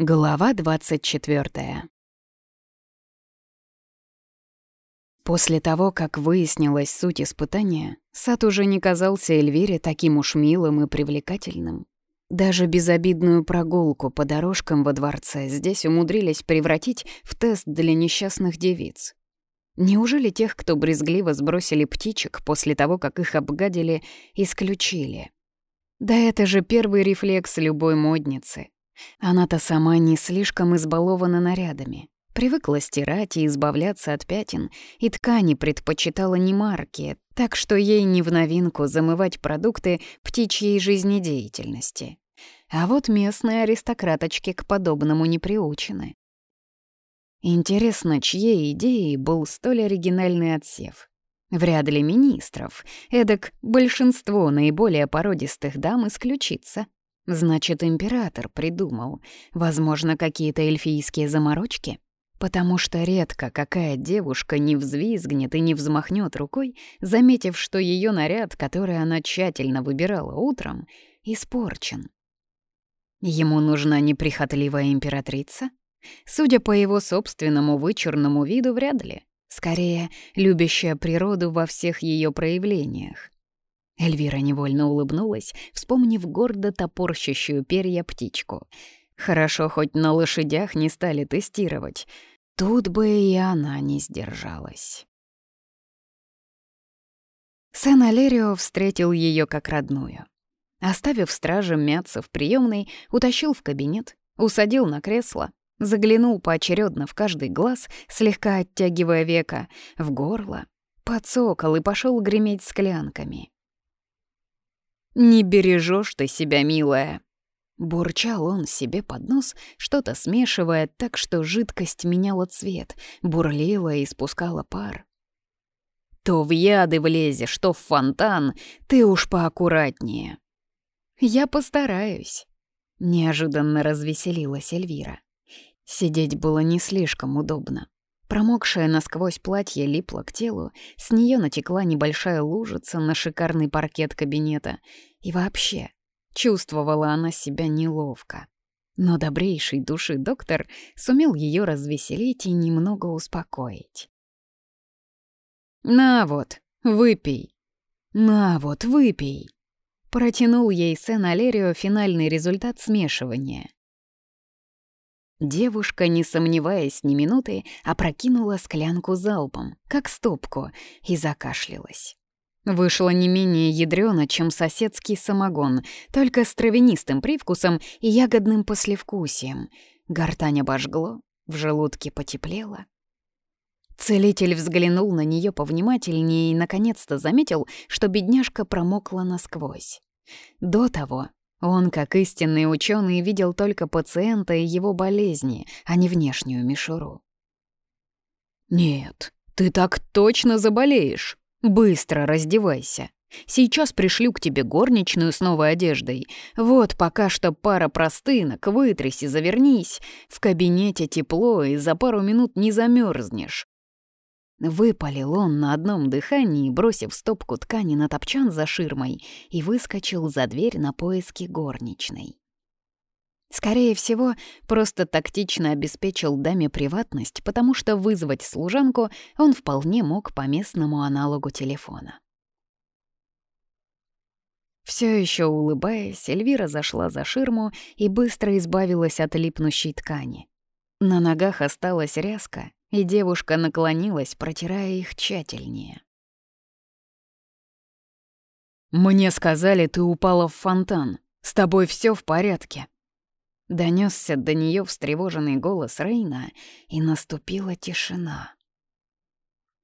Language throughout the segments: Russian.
Глава 24 После того, как выяснилась суть испытания, сад уже не казался Эльвире таким уж милым и привлекательным. Даже безобидную прогулку по дорожкам во дворце здесь умудрились превратить в тест для несчастных девиц. Неужели тех, кто брезгливо сбросили птичек после того, как их обгадили, исключили? Да это же первый рефлекс любой модницы — она-то сама не слишком избалована нарядами. Привыкла стирать и избавляться от пятен, и ткани предпочитала не марки, так что ей не в новинку замывать продукты птичьей жизнедеятельности. А вот местные аристократочки к подобному не приучены. Интересно, чьей идеей был столь оригинальный отсев? Вряд ли министров, эдак большинство наиболее породистых дам исключится. Значит, император придумал. Возможно, какие-то эльфийские заморочки? Потому что редко какая девушка не взвизгнет и не взмахнет рукой, заметив, что ее наряд, который она тщательно выбирала утром, испорчен. Ему нужна неприхотливая императрица? Судя по его собственному вычурному виду, вряд ли. Скорее, любящая природу во всех ее проявлениях. Эльвира невольно улыбнулась, вспомнив гордо топорщащую перья птичку. Хорошо, хоть на лошадях не стали тестировать. Тут бы и она не сдержалась. Сэн Алерио встретил ее как родную. Оставив стража мяться в приемной, утащил в кабинет, усадил на кресло, заглянул поочередно в каждый глаз, слегка оттягивая века, в горло, подсокол и пошел греметь склянками. «Не бережешь ты себя, милая!» Бурчал он себе под нос, что-то смешивая так, что жидкость меняла цвет, бурлила и спускала пар. «То в яды влезешь, что в фонтан, ты уж поаккуратнее!» «Я постараюсь», — неожиданно развеселилась Эльвира. Сидеть было не слишком удобно. Промокшее насквозь платье липло к телу, с нее натекла небольшая лужица на шикарный паркет кабинета. И вообще, чувствовала она себя неловко. Но добрейший души доктор сумел ее развеселить и немного успокоить. «На вот, выпей. На вот, выпей». Протянул ей Сен Алерио финальный результат смешивания. Девушка, не сомневаясь ни минуты, опрокинула склянку залпом, как стопку, и закашлялась. Вышло не менее ядрёно, чем соседский самогон, только с травянистым привкусом и ягодным послевкусием. Гортань обожгло, в желудке потеплело. Целитель взглянул на нее повнимательнее и наконец-то заметил, что бедняжка промокла насквозь. До того он, как истинный ученый, видел только пациента и его болезни, а не внешнюю мишуру. «Нет, ты так точно заболеешь. Быстро раздевайся. Сейчас пришлю к тебе горничную с новой одеждой. Вот пока что пара простынок, вытряси, завернись. В кабинете тепло, и за пару минут не замерзнешь. Выпалил он на одном дыхании, бросив стопку ткани на топчан за ширмой, и выскочил за дверь на поиски горничной. Скорее всего, просто тактично обеспечил даме приватность, потому что вызвать служанку он вполне мог по местному аналогу телефона. Все еще улыбаясь, Эльвира зашла за ширму и быстро избавилась от липнущей ткани. На ногах осталась ряска, и девушка наклонилась, протирая их тщательнее. «Мне сказали, ты упала в фонтан. С тобой все в порядке». Донесся до нее встревоженный голос Рейна, и наступила тишина.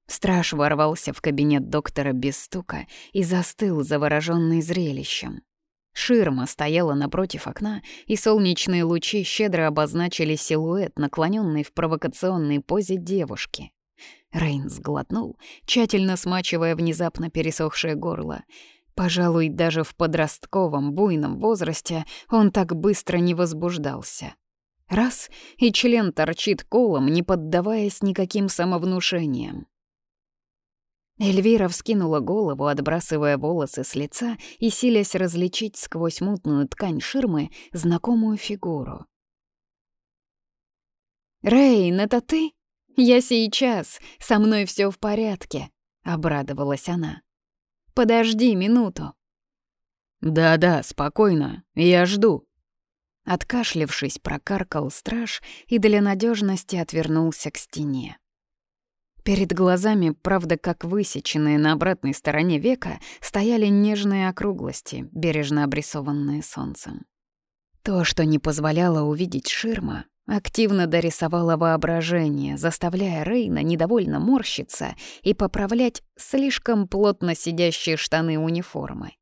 Страж ворвался в кабинет доктора без стука и застыл, завороженный зрелищем. Ширма стояла напротив окна, и солнечные лучи щедро обозначили силуэт, наклоненный в провокационной позе девушки. Рейн сглотнул, тщательно смачивая внезапно пересохшее горло. Пожалуй, даже в подростковом буйном возрасте он так быстро не возбуждался. Раз — и член торчит колом, не поддаваясь никаким самовнушениям. Эльвира вскинула голову, отбрасывая волосы с лица и силясь различить сквозь мутную ткань ширмы знакомую фигуру. «Рейн, это ты? Я сейчас, со мной все в порядке», — обрадовалась она. «Подожди минуту». «Да-да, спокойно, я жду». Откашлившись, прокаркал страж и для надежности отвернулся к стене. Перед глазами, правда, как высеченные на обратной стороне века, стояли нежные округлости, бережно обрисованные солнцем. То, что не позволяло увидеть ширма, активно дорисовало воображение, заставляя Рейна недовольно морщиться и поправлять слишком плотно сидящие штаны униформы.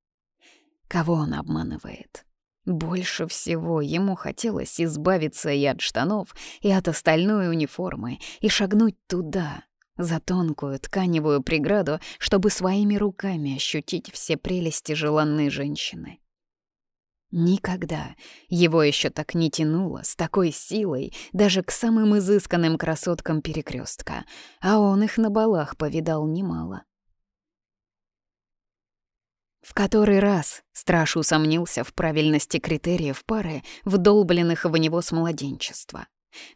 Кого он обманывает? Больше всего ему хотелось избавиться и от штанов, и от остальной униформы, и шагнуть туда, за тонкую тканевую преграду, чтобы своими руками ощутить все прелести желанной женщины. Никогда его еще так не тянуло с такой силой даже к самым изысканным красоткам перекрестка, а он их на балах повидал немало. В который раз страж усомнился в правильности критериев пары, вдолбленных в него с младенчества.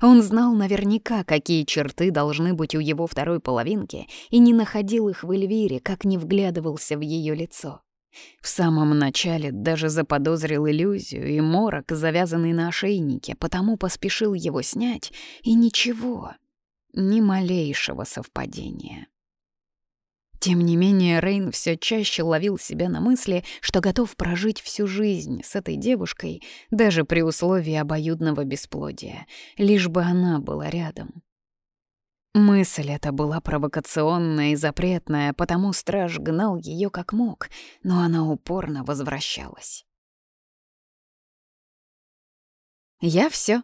Он знал наверняка, какие черты должны быть у его второй половинки, и не находил их в Эльвире, как не вглядывался в ее лицо. В самом начале даже заподозрил иллюзию и морок, завязанный на ошейнике, потому поспешил его снять, и ничего, ни малейшего совпадения. Тем не менее, Рейн все чаще ловил себя на мысли, что готов прожить всю жизнь с этой девушкой, даже при условии обоюдного бесплодия, лишь бы она была рядом. Мысль эта была провокационная и запретная, потому страж гнал ее как мог, но она упорно возвращалась. «Я все,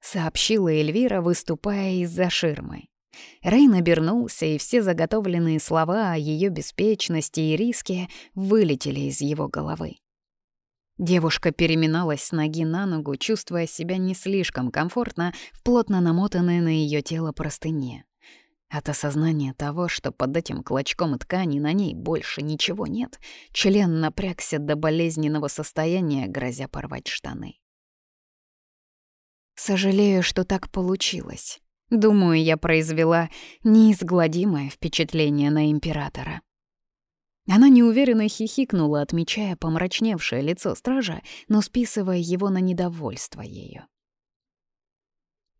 сообщила Эльвира, выступая из-за ширмы. Рейн обернулся, и все заготовленные слова о ее беспечности и риске вылетели из его головы. Девушка переминалась с ноги на ногу, чувствуя себя не слишком комфортно в плотно намотанной на ее тело простыне. От осознания того, что под этим клочком ткани на ней больше ничего нет, член напрягся до болезненного состояния, грозя порвать штаны. «Сожалею, что так получилось», Думаю, я произвела неизгладимое впечатление на императора. Она неуверенно хихикнула, отмечая помрачневшее лицо стража, но списывая его на недовольство ею.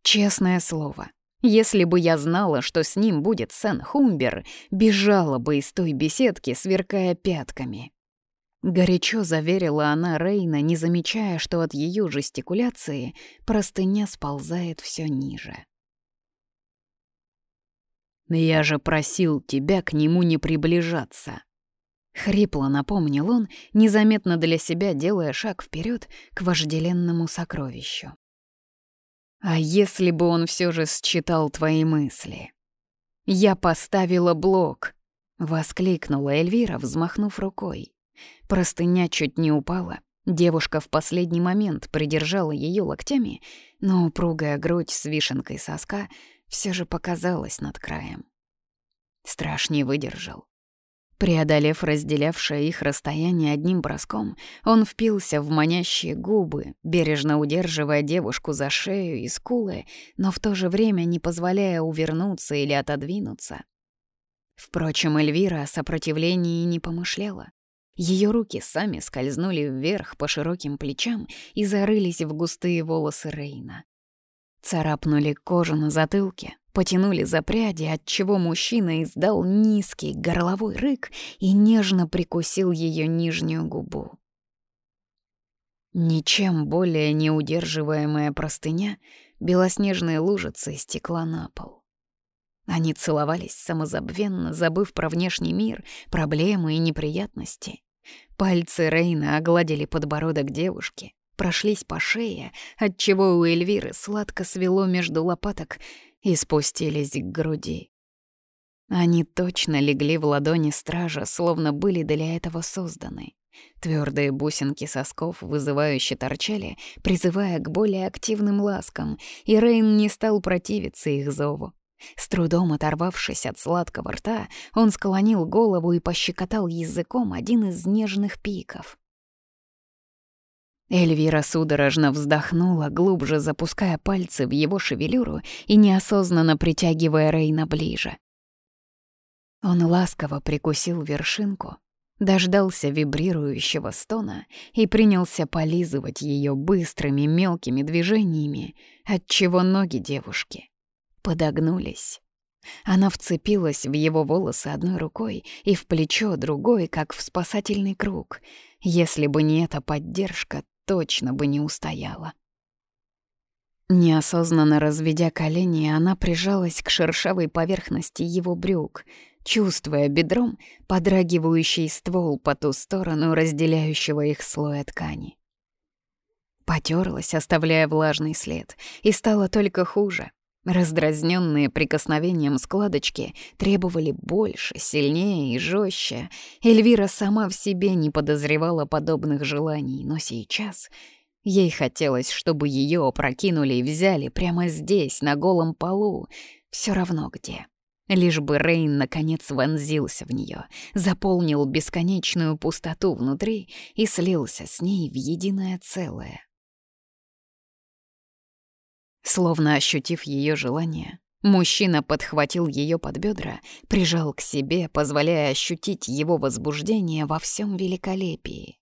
Честное слово, если бы я знала, что с ним будет Сен-Хумбер, бежала бы из той беседки, сверкая пятками. Горячо заверила она Рейна, не замечая, что от ее жестикуляции простыня сползает все ниже. «Я же просил тебя к нему не приближаться». Хрипло напомнил он, незаметно для себя делая шаг вперед к вожделенному сокровищу. «А если бы он все же считал твои мысли?» «Я поставила блок!» — воскликнула Эльвира, взмахнув рукой. Простыня чуть не упала. Девушка в последний момент придержала ее локтями, но упругая грудь с вишенкой соска все же показалось над краем. Страш не выдержал. Преодолев разделявшее их расстояние одним броском, он впился в манящие губы, бережно удерживая девушку за шею и скулы, но в то же время не позволяя увернуться или отодвинуться. Впрочем, Эльвира о сопротивлении не помышляла. Ее руки сами скользнули вверх по широким плечам и зарылись в густые волосы Рейна. Царапнули кожу на затылке, потянули за пряди, отчего мужчина издал низкий горловой рык и нежно прикусил ее нижнюю губу. Ничем более неудерживаемая простыня белоснежной лужицей стекла на пол. Они целовались самозабвенно, забыв про внешний мир, проблемы и неприятности. Пальцы Рейна огладили подбородок девушки, прошлись по шее, отчего у Эльвиры сладко свело между лопаток и спустились к груди. Они точно легли в ладони стража, словно были для этого созданы. Твердые бусинки сосков вызывающе торчали, призывая к более активным ласкам, и Рейн не стал противиться их зову. С трудом оторвавшись от сладкого рта, он склонил голову и пощекотал языком один из нежных пиков. Эльвира судорожно вздохнула, глубже запуская пальцы в его шевелюру и неосознанно притягивая Рейна ближе. Он ласково прикусил вершинку, дождался вибрирующего стона и принялся полизывать ее быстрыми мелкими движениями, отчего ноги девушки подогнулись. Она вцепилась в его волосы одной рукой и в плечо другой, как в спасательный круг. Если бы не эта поддержка, точно бы не устояла. Неосознанно разведя колени, она прижалась к шершавой поверхности его брюк, чувствуя бедром подрагивающий ствол по ту сторону разделяющего их слоя ткани. Потерлась, оставляя влажный след, и стало только хуже. Раздразненные прикосновением складочки требовали больше, сильнее и жестче. Эльвира сама в себе не подозревала подобных желаний, но сейчас ей хотелось, чтобы ее опрокинули и взяли прямо здесь, на голом полу, все равно где. Лишь бы Рейн наконец вонзился в нее, заполнил бесконечную пустоту внутри и слился с ней в единое целое. Словно ощутив ее желание, мужчина подхватил ее под бедра, прижал к себе, позволяя ощутить его возбуждение во всем великолепии.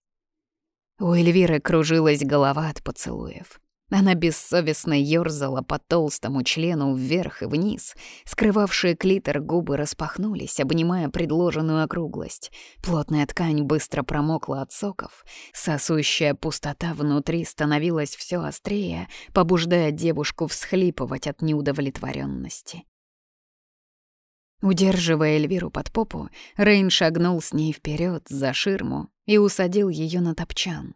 У Эльвиры кружилась голова от поцелуев. Она бессовестно ёрзала по толстому члену вверх и вниз. Скрывавшие клитор губы распахнулись, обнимая предложенную округлость. Плотная ткань быстро промокла от соков. Сосущая пустота внутри становилась все острее, побуждая девушку всхлипывать от неудовлетворенности. Удерживая Эльвиру под попу, Рейн шагнул с ней вперед за ширму и усадил ее на топчан.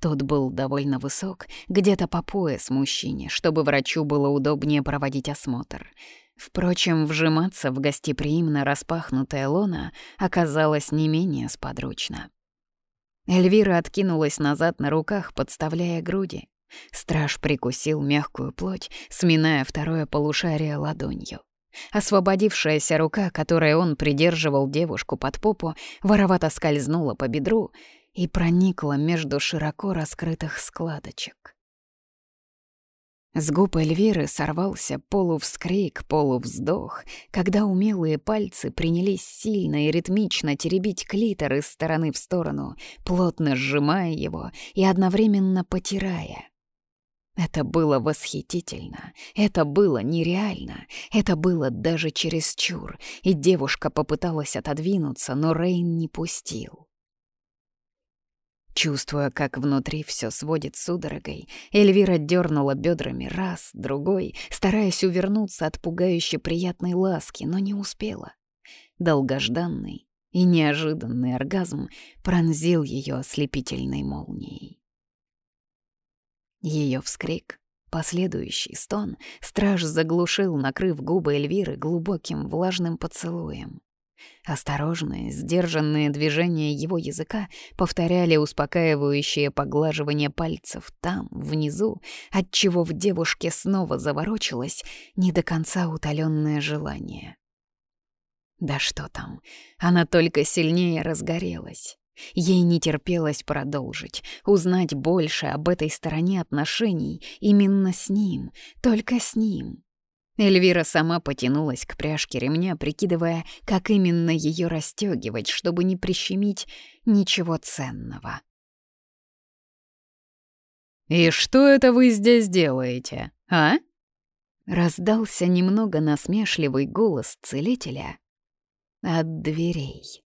Тот был довольно высок, где-то по пояс мужчине, чтобы врачу было удобнее проводить осмотр. Впрочем, вжиматься в гостеприимно распахнутое лоно оказалось не менее сподручно. Эльвира откинулась назад на руках, подставляя груди. Страж прикусил мягкую плоть, сминая второе полушарие ладонью. Освободившаяся рука, которой он придерживал девушку под попу, воровато скользнула по бедру — и проникла между широко раскрытых складочек. С губ Эльвиры сорвался полувскрик, полувздох, когда умелые пальцы принялись сильно и ритмично теребить клитор из стороны в сторону, плотно сжимая его и одновременно потирая. Это было восхитительно, это было нереально, это было даже чересчур, и девушка попыталась отодвинуться, но Рейн не пустил. Чувствуя, как внутри все сводит судорогой, Эльвира дернула бедрами раз, другой, стараясь увернуться от пугающе приятной ласки, но не успела. Долгожданный и неожиданный оргазм пронзил ее ослепительной молнией. Ее вскрик, последующий стон, страж заглушил, накрыв губы Эльвиры глубоким влажным поцелуем. Осторожные, сдержанные движения его языка повторяли успокаивающее поглаживание пальцев там, внизу, отчего в девушке снова заворочилось не до конца утоленное желание. Да что там, она только сильнее разгорелась. Ей не терпелось продолжить, узнать больше об этой стороне отношений именно с ним, только с ним. Эльвира сама потянулась к пряжке ремня, прикидывая, как именно ее расстегивать, чтобы не прищемить ничего ценного. «И что это вы здесь делаете, а?» Раздался немного насмешливый голос целителя от дверей.